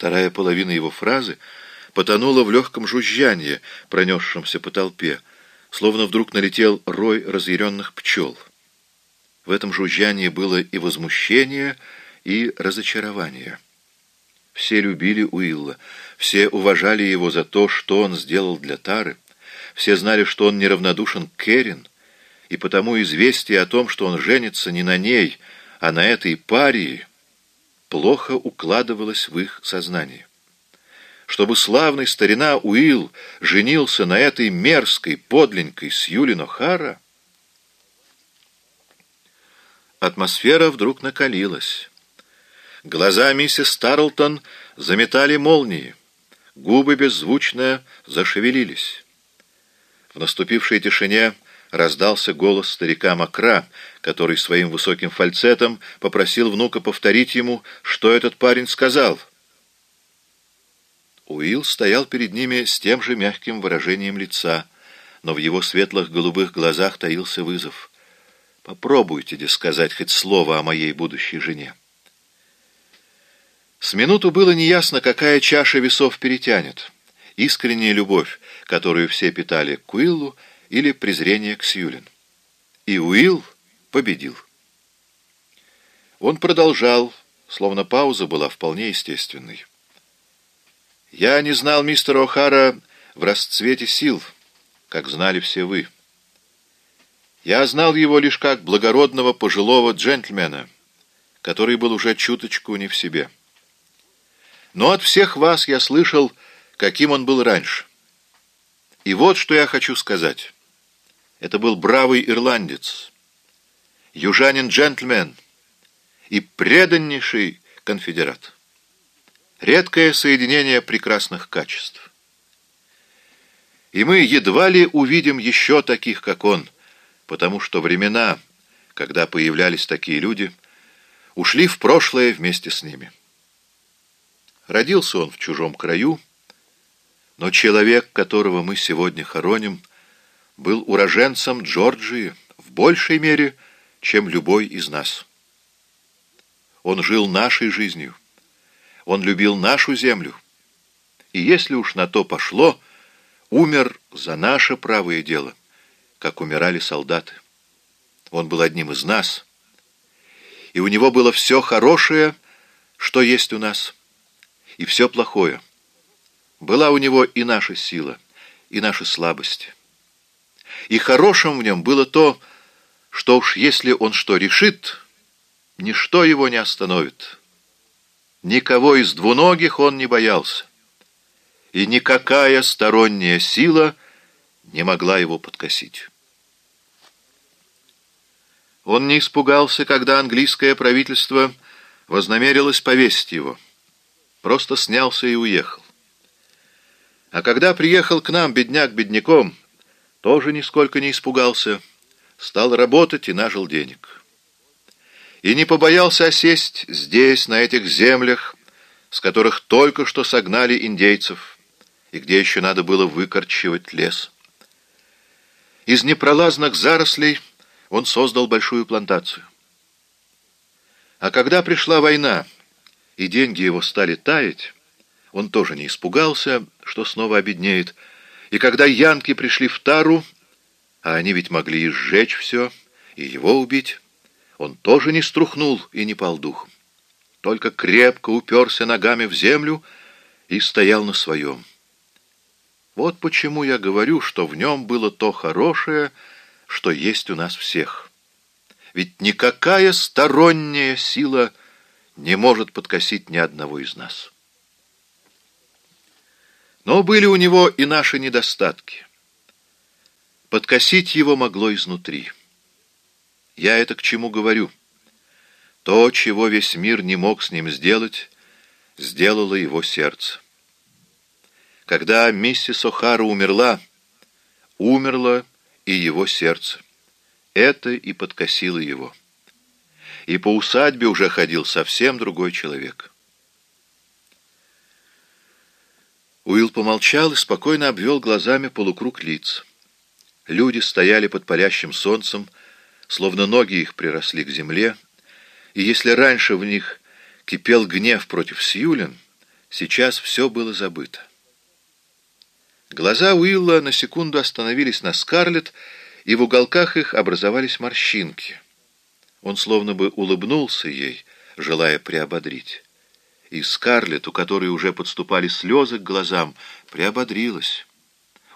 Вторая половина его фразы потонула в легком жужжании, пронесшемся по толпе, словно вдруг налетел рой разъяренных пчел. В этом жужжании было и возмущение, и разочарование. Все любили Уилла, все уважали его за то, что он сделал для Тары, все знали, что он неравнодушен к Керин, и потому известие о том, что он женится не на ней, а на этой паре, плохо укладывалось в их сознание. Чтобы славный старина Уилл женился на этой мерзкой, подленькой Сьюлин О'Хара, атмосфера вдруг накалилась. Глаза миссис Тарлтон заметали молнии, губы беззвучно зашевелились. В наступившей тишине раздался голос старика Макра, который своим высоким фальцетом попросил внука повторить ему, что этот парень сказал. Уилл стоял перед ними с тем же мягким выражением лица, но в его светлых голубых глазах таился вызов. «Попробуйте сказать хоть слово о моей будущей жене». С минуту было неясно, какая чаша весов перетянет. Искренняя любовь, которую все питали к Уиллу, или презрение к Сьюлин. И Уилл победил. Он продолжал, словно пауза была вполне естественной. «Я не знал мистера О'Хара в расцвете сил, как знали все вы. Я знал его лишь как благородного пожилого джентльмена, который был уже чуточку не в себе. Но от всех вас я слышал, каким он был раньше. И вот что я хочу сказать». Это был бравый ирландец, южанин-джентльмен и преданнейший конфедерат. Редкое соединение прекрасных качеств. И мы едва ли увидим еще таких, как он, потому что времена, когда появлялись такие люди, ушли в прошлое вместе с ними. Родился он в чужом краю, но человек, которого мы сегодня хороним, был уроженцем Джорджии в большей мере, чем любой из нас. Он жил нашей жизнью, он любил нашу землю, и если уж на то пошло, умер за наше правое дело, как умирали солдаты. Он был одним из нас, и у него было все хорошее, что есть у нас, и все плохое. Была у него и наша сила, и наша слабость. И хорошим в нем было то, что уж если он что решит, ничто его не остановит. Никого из двуногих он не боялся, и никакая сторонняя сила не могла его подкосить. Он не испугался, когда английское правительство вознамерилось повесить его. Просто снялся и уехал. А когда приехал к нам бедняк бедняком, тоже нисколько не испугался, стал работать и нажил денег. И не побоялся осесть здесь, на этих землях, с которых только что согнали индейцев, и где еще надо было выкорчевать лес. Из непролазных зарослей он создал большую плантацию. А когда пришла война, и деньги его стали таять, он тоже не испугался, что снова обеднеет, и когда янки пришли в Тару, а они ведь могли и сжечь все, и его убить, он тоже не струхнул и не пал духом. Только крепко уперся ногами в землю и стоял на своем. Вот почему я говорю, что в нем было то хорошее, что есть у нас всех. Ведь никакая сторонняя сила не может подкосить ни одного из нас. Но были у него и наши недостатки. Подкосить его могло изнутри. Я это к чему говорю? То, чего весь мир не мог с ним сделать, сделало его сердце. Когда миссис О'Хара умерла, умерло и его сердце. Это и подкосило его. И по усадьбе уже ходил совсем другой человек. Уилл помолчал и спокойно обвел глазами полукруг лиц. Люди стояли под палящим солнцем, словно ноги их приросли к земле, и если раньше в них кипел гнев против Сьюлин, Сейчас все было забыто. Глаза Уилла на секунду остановились на Скарлетт, и в уголках их образовались морщинки. Он словно бы улыбнулся ей, желая приободрить. И Скарлетт, у которой уже подступали слезы к глазам, приободрилась.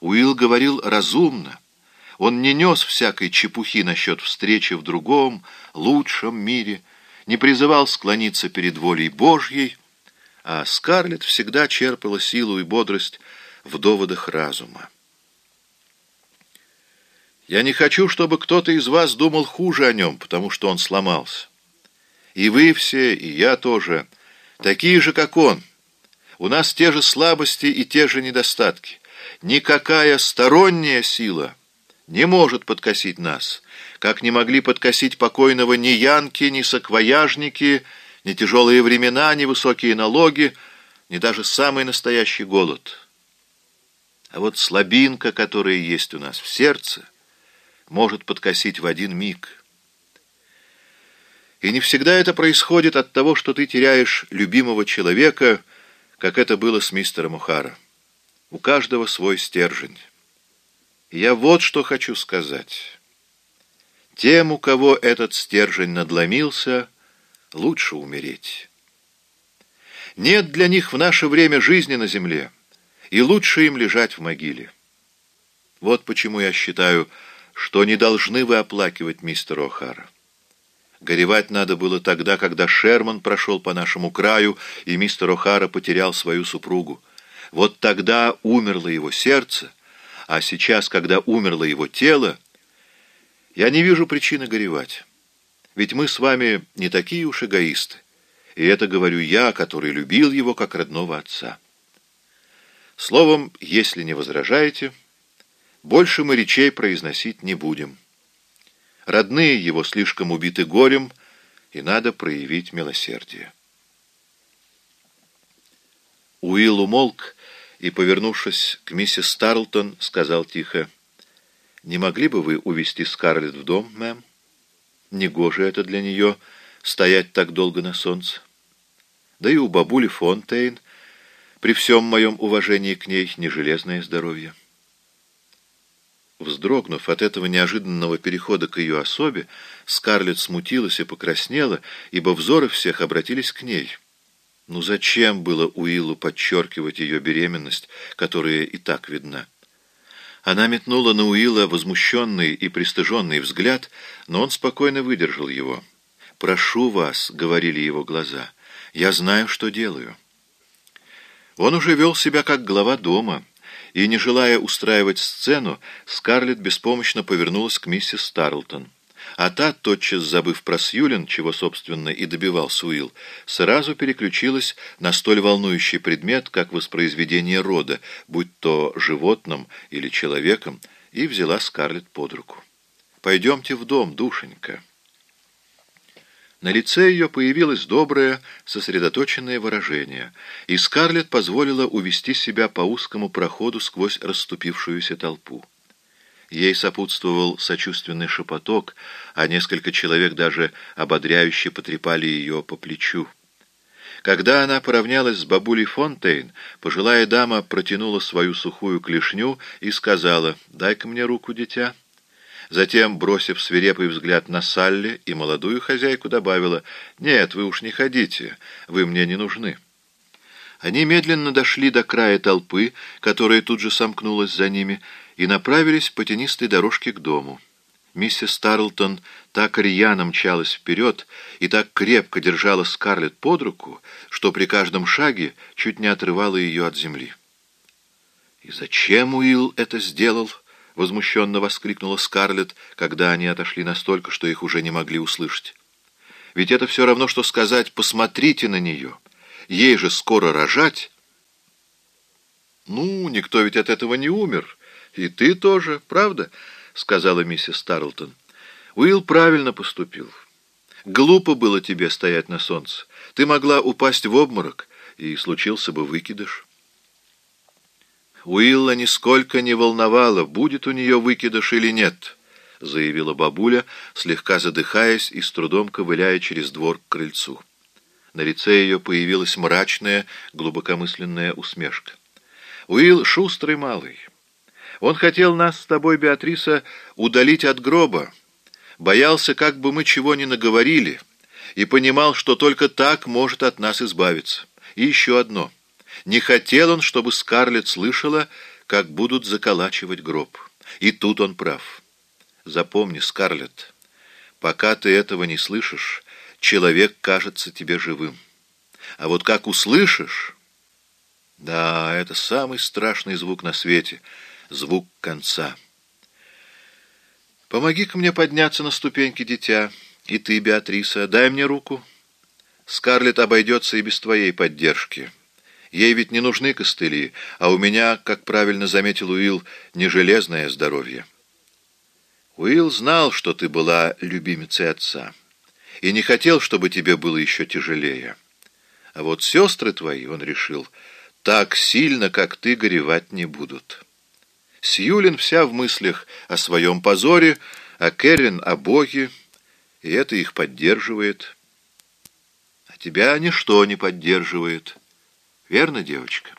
Уилл говорил разумно. Он не нес всякой чепухи насчет встречи в другом, лучшем мире, не призывал склониться перед волей Божьей, а Скарлетт всегда черпала силу и бодрость в доводах разума. Я не хочу, чтобы кто-то из вас думал хуже о нем, потому что он сломался. И вы все, и я тоже, такие же, как он. У нас те же слабости и те же недостатки. Никакая сторонняя сила не может подкосить нас, как не могли подкосить покойного ни янки, ни саквояжники, ни тяжелые времена, ни высокие налоги, ни даже самый настоящий голод. А вот слабинка, которая есть у нас в сердце — может подкосить в один миг. И не всегда это происходит от того, что ты теряешь любимого человека, как это было с мистером Ухара. У каждого свой стержень. И я вот что хочу сказать. Тем, у кого этот стержень надломился, лучше умереть. Нет для них в наше время жизни на земле, и лучше им лежать в могиле. Вот почему я считаю, что не должны вы оплакивать мистера О'Хара. Горевать надо было тогда, когда Шерман прошел по нашему краю, и мистер О'Хара потерял свою супругу. Вот тогда умерло его сердце, а сейчас, когда умерло его тело, я не вижу причины горевать. Ведь мы с вами не такие уж эгоисты. И это говорю я, который любил его как родного отца. Словом, если не возражаете... Больше мы речей произносить не будем. Родные его слишком убиты горем, и надо проявить милосердие. Уилл умолк и, повернувшись к миссис Старлтон, сказал тихо, «Не могли бы вы увезти Скарлетт в дом, мэм? Негоже это для нее стоять так долго на солнце. Да и у бабули Фонтейн, при всем моем уважении к ней, не железное здоровье». Вздрогнув от этого неожиданного перехода к ее особе, Скарлетт смутилась и покраснела, ибо взоры всех обратились к ней. Ну зачем было Уиллу подчеркивать ее беременность, которая и так видна? Она метнула на Уилла возмущенный и пристыженный взгляд, но он спокойно выдержал его. «Прошу вас», — говорили его глаза, — «я знаю, что делаю». Он уже вел себя как глава дома — и, не желая устраивать сцену, Скарлетт беспомощно повернулась к миссис Старлтон. А та, тотчас забыв про Сьюлин, чего, собственно, и добивался Уилл, сразу переключилась на столь волнующий предмет, как воспроизведение рода, будь то животным или человеком, и взяла Скарлетт под руку. «Пойдемте в дом, душенька». На лице ее появилось доброе, сосредоточенное выражение, и Скарлетт позволила увести себя по узкому проходу сквозь расступившуюся толпу. Ей сопутствовал сочувственный шепоток, а несколько человек даже ободряюще потрепали ее по плечу. Когда она поравнялась с бабулей Фонтейн, пожилая дама протянула свою сухую клешню и сказала «Дай-ка мне руку, дитя». Затем, бросив свирепый взгляд на Салли и молодую хозяйку, добавила, «Нет, вы уж не ходите, вы мне не нужны». Они медленно дошли до края толпы, которая тут же сомкнулась за ними, и направились по тенистой дорожке к дому. Миссис Тарлтон так рьяно мчалась вперед и так крепко держала Скарлетт под руку, что при каждом шаге чуть не отрывала ее от земли. «И зачем Уилл это сделал?» — возмущенно воскликнула Скарлетт, когда они отошли настолько, что их уже не могли услышать. «Ведь это все равно, что сказать «посмотрите на нее». Ей же скоро рожать». «Ну, никто ведь от этого не умер. И ты тоже, правда?» — сказала миссис Тарлтон. «Уилл правильно поступил. Глупо было тебе стоять на солнце. Ты могла упасть в обморок, и случился бы выкидыш». Уилла нисколько не волновало, будет у нее выкидыш или нет, заявила бабуля, слегка задыхаясь и с трудом ковыляя через двор к крыльцу. На лице ее появилась мрачная, глубокомысленная усмешка. «Уилл — шустрый малый. Он хотел нас с тобой, Беатриса, удалить от гроба, боялся, как бы мы чего ни наговорили, и понимал, что только так может от нас избавиться. И еще одно. Не хотел он, чтобы Скарлетт слышала, как будут заколачивать гроб. И тут он прав. Запомни, Скарлетт, пока ты этого не слышишь, человек кажется тебе живым. А вот как услышишь... Да, это самый страшный звук на свете, звук конца. Помоги-ка мне подняться на ступеньки, дитя, и ты, Беатриса, дай мне руку. Скарлетт обойдется и без твоей поддержки». Ей ведь не нужны костыли, а у меня, как правильно заметил Уилл, не железное здоровье. Уилл знал, что ты была любимицей отца, и не хотел, чтобы тебе было еще тяжелее. А вот сестры твои, он решил, так сильно, как ты, горевать не будут. Сьюлин вся в мыслях о своем позоре, а Кэррин о Боге, и это их поддерживает. А тебя ничто не поддерживает». Верно, девочка?»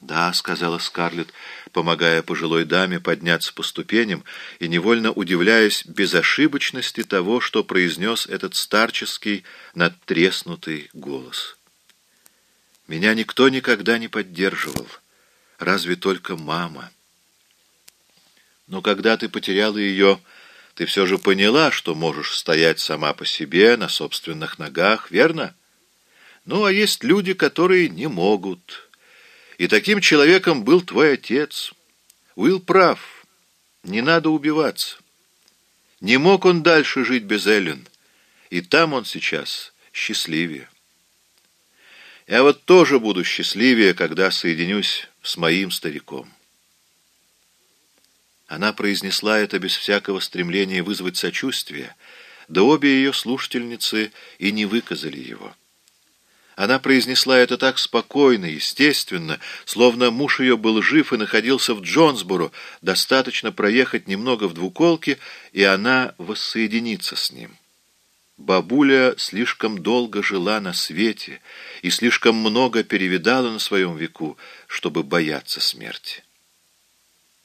«Да», — сказала Скарлетт, помогая пожилой даме подняться по ступеням и невольно удивляясь безошибочности того, что произнес этот старческий, надтреснутый голос. «Меня никто никогда не поддерживал, разве только мама. Но когда ты потеряла ее, ты все же поняла, что можешь стоять сама по себе, на собственных ногах, верно?» Ну, а есть люди, которые не могут. И таким человеком был твой отец. Уилл прав. Не надо убиваться. Не мог он дальше жить без Эллен. И там он сейчас счастливее. Я вот тоже буду счастливее, когда соединюсь с моим стариком. Она произнесла это без всякого стремления вызвать сочувствие, да обе ее слушательницы и не выказали его. Она произнесла это так спокойно, естественно, словно муж ее был жив и находился в Джонсборо, достаточно проехать немного в двуколке, и она воссоединится с ним. Бабуля слишком долго жила на свете и слишком много перевидала на своем веку, чтобы бояться смерти.